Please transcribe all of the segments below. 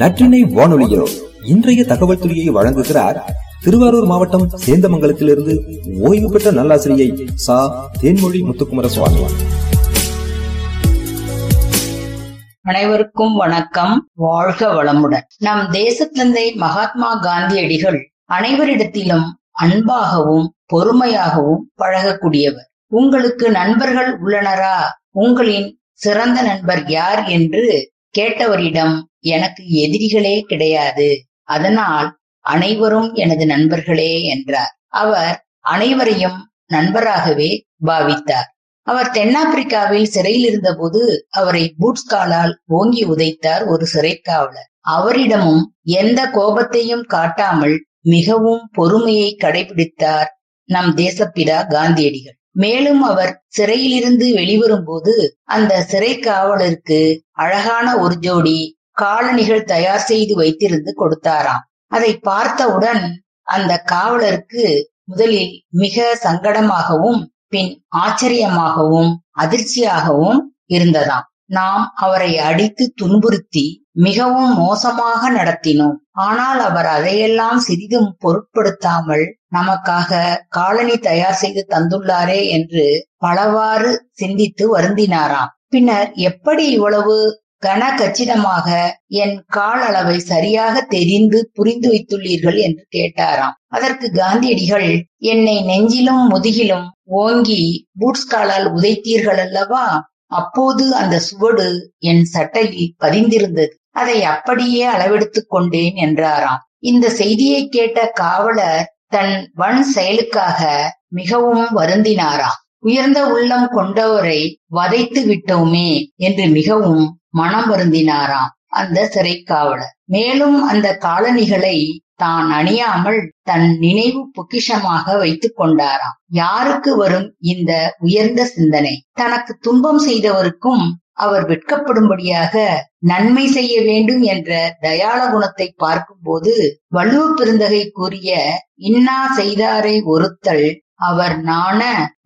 நற்றினை வானொலியோ இன்றைய தகவல் துறையை வழங்குகிறார் திருவாரூர் மாவட்டம் சேந்தமங்கலத்திலிருந்து ஓய்வு பெற்ற நல்லாசிரியை சா. தேன்மொழி முத்துக்குமர சுவாமி அனைவருக்கும் வணக்கம். வாழ்க வளமுடன். நம் தேசத்தந்தை மகாத்மா காந்தியடிகள் அனைவரிடத்திலும் அன்பாகவும் பொறுமையாகவும் பழகக்கூடியவர். உங்களுக்கு நண்பர்கள் உள்ளனரா? உங்களின் சிறந்த நண்பர் யார் என்று கேட்டவரிடம் எனக்கு எதிரிகளே கிடையாது. அதனால் அனைவரும் எனது நண்பர்களே என்றார். அவர் அனைவரையும் நண்பராகவே பாவித்தார். அவர் தென்னாப்பிரிக்காவில் சிறையில் இருந்தபோது அவரை பூட்ஸ் காலால் ஓங்கி உதைத்தார் ஒரு சிறைக்காவலர். அவரிடமும் எந்த கோபத்தையும் காட்டாமல் மிகவும் பொறுமையை கடைபிடித்தார் நம் தேசப்பிதா காந்தியடிகள். மேலும் அவர் சிறையிலிருந்து வெளிவரும் போது அந்த சிறை காவலருக்கு அழகான ஒரு ஜோடி காலணிகள் தயார் செய்து வைத்திருந்து கொடுத்தாராம். அதை பார்த்தவுடன் அந்த காவலருக்கு முதலில் மிக சங்கடமாகவும் பின் ஆச்சரியமாகவும் அதிர்ச்சியாகவும் இருந்ததாம். நாம் அவரை அடித்து துன்புறுத்தி மிகவும் மோசமாக நடத்தினோம். ஆனால் அவர் அதையெல்லாம் சிறிதும் பொருட்படுத்தாமல் நமக்காக காலனி தயார் செய்து தந்துள்ளாரே என்று பலவாறு சிந்தித்து வருந்தினாராம். பின்னர் எப்படி இவ்வளவு கன கச்சிதமாக என் கால் அளவை சரியாக தெரிந்து புரிந்து வைத்துள்ளீர்கள் என்று கேட்டாராம். அதற்கு காந்தியடிகள் என்னை நெஞ்சிலும் முதுகிலும் ஓங்கி பூட்ஸ் காலால் உதைத்தீர்கள் அல்லவா? அப்போது அந்த சுவடு என் சட்டையில் பதிந்திருந்தது. அதை அப்படியே அளவெடுத்துக் கொண்டேன் என்றாராம். இந்த செய்தியை கேட்ட காவலர் தன் வன் செயலுக்காக மிகவும் வருந்தினாராம் உயர்ந்த உள்ளம் கொண்டவரை வதைத்து விட்டோமே என்று மிகவும் மனம் வருந்தினாராம் அந்த சிறைக்காவலர். மேலும் அந்த காலணிகளை தான் அணியாமல் தன் நினைவு பொக்கிஷமாக வைத்துக் கொண்டாராம். யாருக்கு வரும் இந்த உயர்ந்த சிந்தனை? தனக்கு துன்பம் செய்தவருக்கும் அவர் வெட்கப்படும்படியாக நன்மை செய்ய வேண்டும் என்ற தயாள குணத்தை பார்க்கும்போது வள்ளுவ பெருந்தகை கூறிய இன்னா செய்தாரை ஒருத்தல் அவர் நாண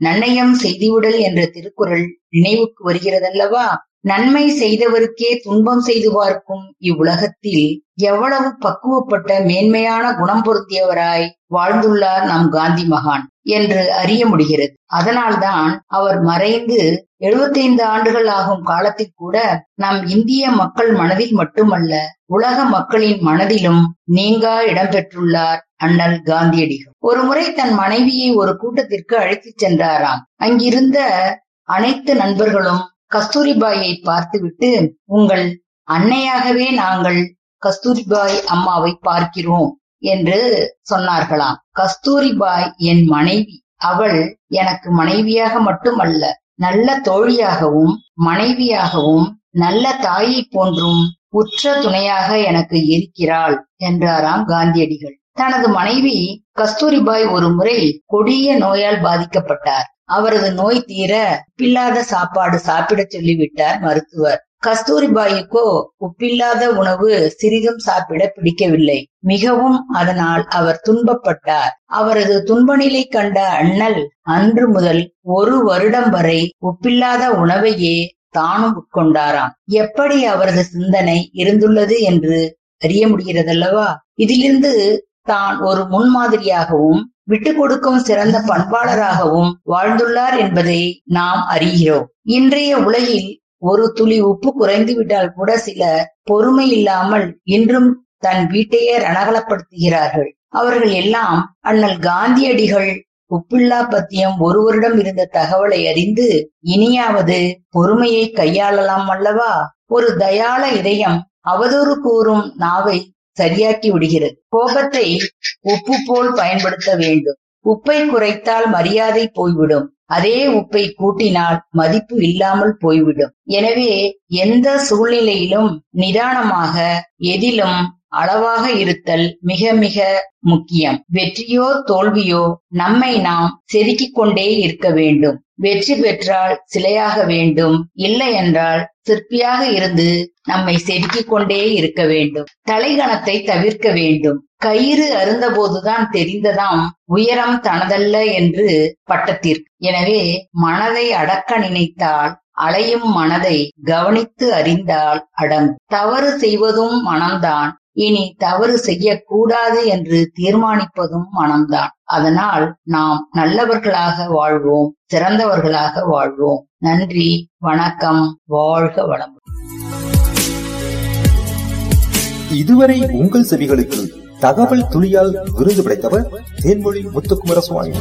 நன்னயம் செய்துவிடல் என்ற திருக்குறள் நினைவுக்கு வருகிறதல்லவா? நன்மை செய்தவருக்கே துன்பம் செய்து பார்க்கும் இவ்வுலகத்தில் எவ்வளவு பக்குவப்பட்ட மேன்மையான குணம் பொருத்தியவராய் வாழ்ந்துள்ளார் நம் காந்தி மகான். என்று அறிய முடிகிறது. அதனால்தான் அவர் மறைந்து எழுபத்தைந்து ஆண்டுகள் ஆகும் காலத்தில் கூட நம் இந்திய மக்கள் மனதில் மட்டுமல்ல உலக மக்களின் மனதிலும் நீங்கா இடம்பெற்றுள்ளார் அண்ணல் காந்தியடிகள். ஒரு முறை தன் மனைவியை ஒரு கூட்டத்திற்கு அழைத்துச் சென்றாராம். அங்கிருந்த அனைத்து நண்பர்களும் கஸ்தூரிபாயை பார்த்துவிட்டு உங்கள் அன்னையாகவே நாங்கள் கஸ்தூரிபாய் அம்மாவை பார்க்கிறோம். என்று சொன்னார்களாம். கஸ்தூரிபாய் என் மனைவி. அவள் எனக்கு மனைவியாக மட்டுமல்ல நல்ல தோழியாகவும் மனைவியாகவும் நல்ல தாயை போன்றும் உற்ற துணையாக எனக்கு இருக்கிறாள் என்றாராம் காந்தியடிகள். தனது மனைவி கஸ்தூரிபாய் ஒரு முறை கொடிய நோயால் பாதிக்கப்பட்டார். அவரது நோய் தீர பில்லாத சாப்பாடு சாப்பிடச் சொல்லிவிட்டார் மருத்துவர். கஸ்தூரிபாய்க்கோ உப்பில்லாத உணவு சிறிதும் சாப்பிட பிடிக்கவில்லை. மிகவும் அதனால் அவர் துன்பப்பட்டார். அவரது துன்பநிலை கண்ட அண்ணல் அன்று முதல் ஒரு வருடம் வரை உப்பில்லாத உணவையே தானும் உட்கொண்டாராம். எப்படி அவரது சிந்தனை இருந்துள்ளது என்று அறிய முடிகிறதல்லவா? இதிலிருந்து தான் ஒரு முன்மாதிரியாகவும் விட்டு கொடுக்கும் சிறந்த பண்பாளராகவும் வாழ்ந்துள்ளார் என்பதை நாம் அறிகிறோம். இன்றைய உலகில் ஒரு துளி உப்பு குறைந்து விட்டால் கூட சில பொறுமை இல்லாமல் இன்றும் தன் வீட்டையே ரணகலப்படுத்துகிறார்கள். அவர்கள் எல்லாம் அண்ணல் காந்தியடிகள் உப்பில்லா பத்தியம் ஒருவரிடம் இருந்த தகவலை அறிந்து இனியாவது பொறுமையை கையாளலாம் அல்லவா? ஒரு தயாள இதயம் அவதூறு கூறும் நாவை சரியாக்கி விடுகிறது. கோபத்தை உப்பு போல் பயன்படுத்த வேண்டும். உப்பை குறைத்தால் மரியாதை போய்விடும். அதே உப்பை கூட்டினால் மதிப்பு இல்லாமல் போய்விடும். எனவே எந்த சூழ்நிலையிலும் நிதானமாக எதிலும் அளவாக இருத்தல் மிக மிக முக்கியம். வெற்றியோ தோல்வியோ நம்மை நாம் செதுக்கிக் கொண்டே இருக்க வேண்டும். வெற்றி பெற்றால் சிலையாக வேண்டும். இல்லை என்றால் சிற்பியாக இருந்து நம்மை செதுக்கிக் கொண்டே இருக்க வேண்டும். தலைகணத்தை தவிர்க்க வேண்டும். கயிறு அருந்தபோதுதான் தெரிந்ததாம் உயரம் தனதல்ல என்று பட்டத்திற்கு. எனவே மனதை அடக்க நினைத்தால் அலையும் மனதை கவனித்து அறிந்தால் அடங்கும். தவறு செய்வதும் மனம்தான் இனி தவறு செய்யக்கூடாது என்று தீர்மானிப்பதும் மனம்தான். அதனால் நாம் நல்லவர்களாக வாழ்வோம் சிறந்தவர்களாக வாழ்வோம். நன்றி வணக்கம் வாழ்க வளம் இதுவரை உங்கள் செவிகளுக்கு தகவல் துளியால் விருது படைத்தவர் தேன்மொழி முத்துக்குமர சுவாமி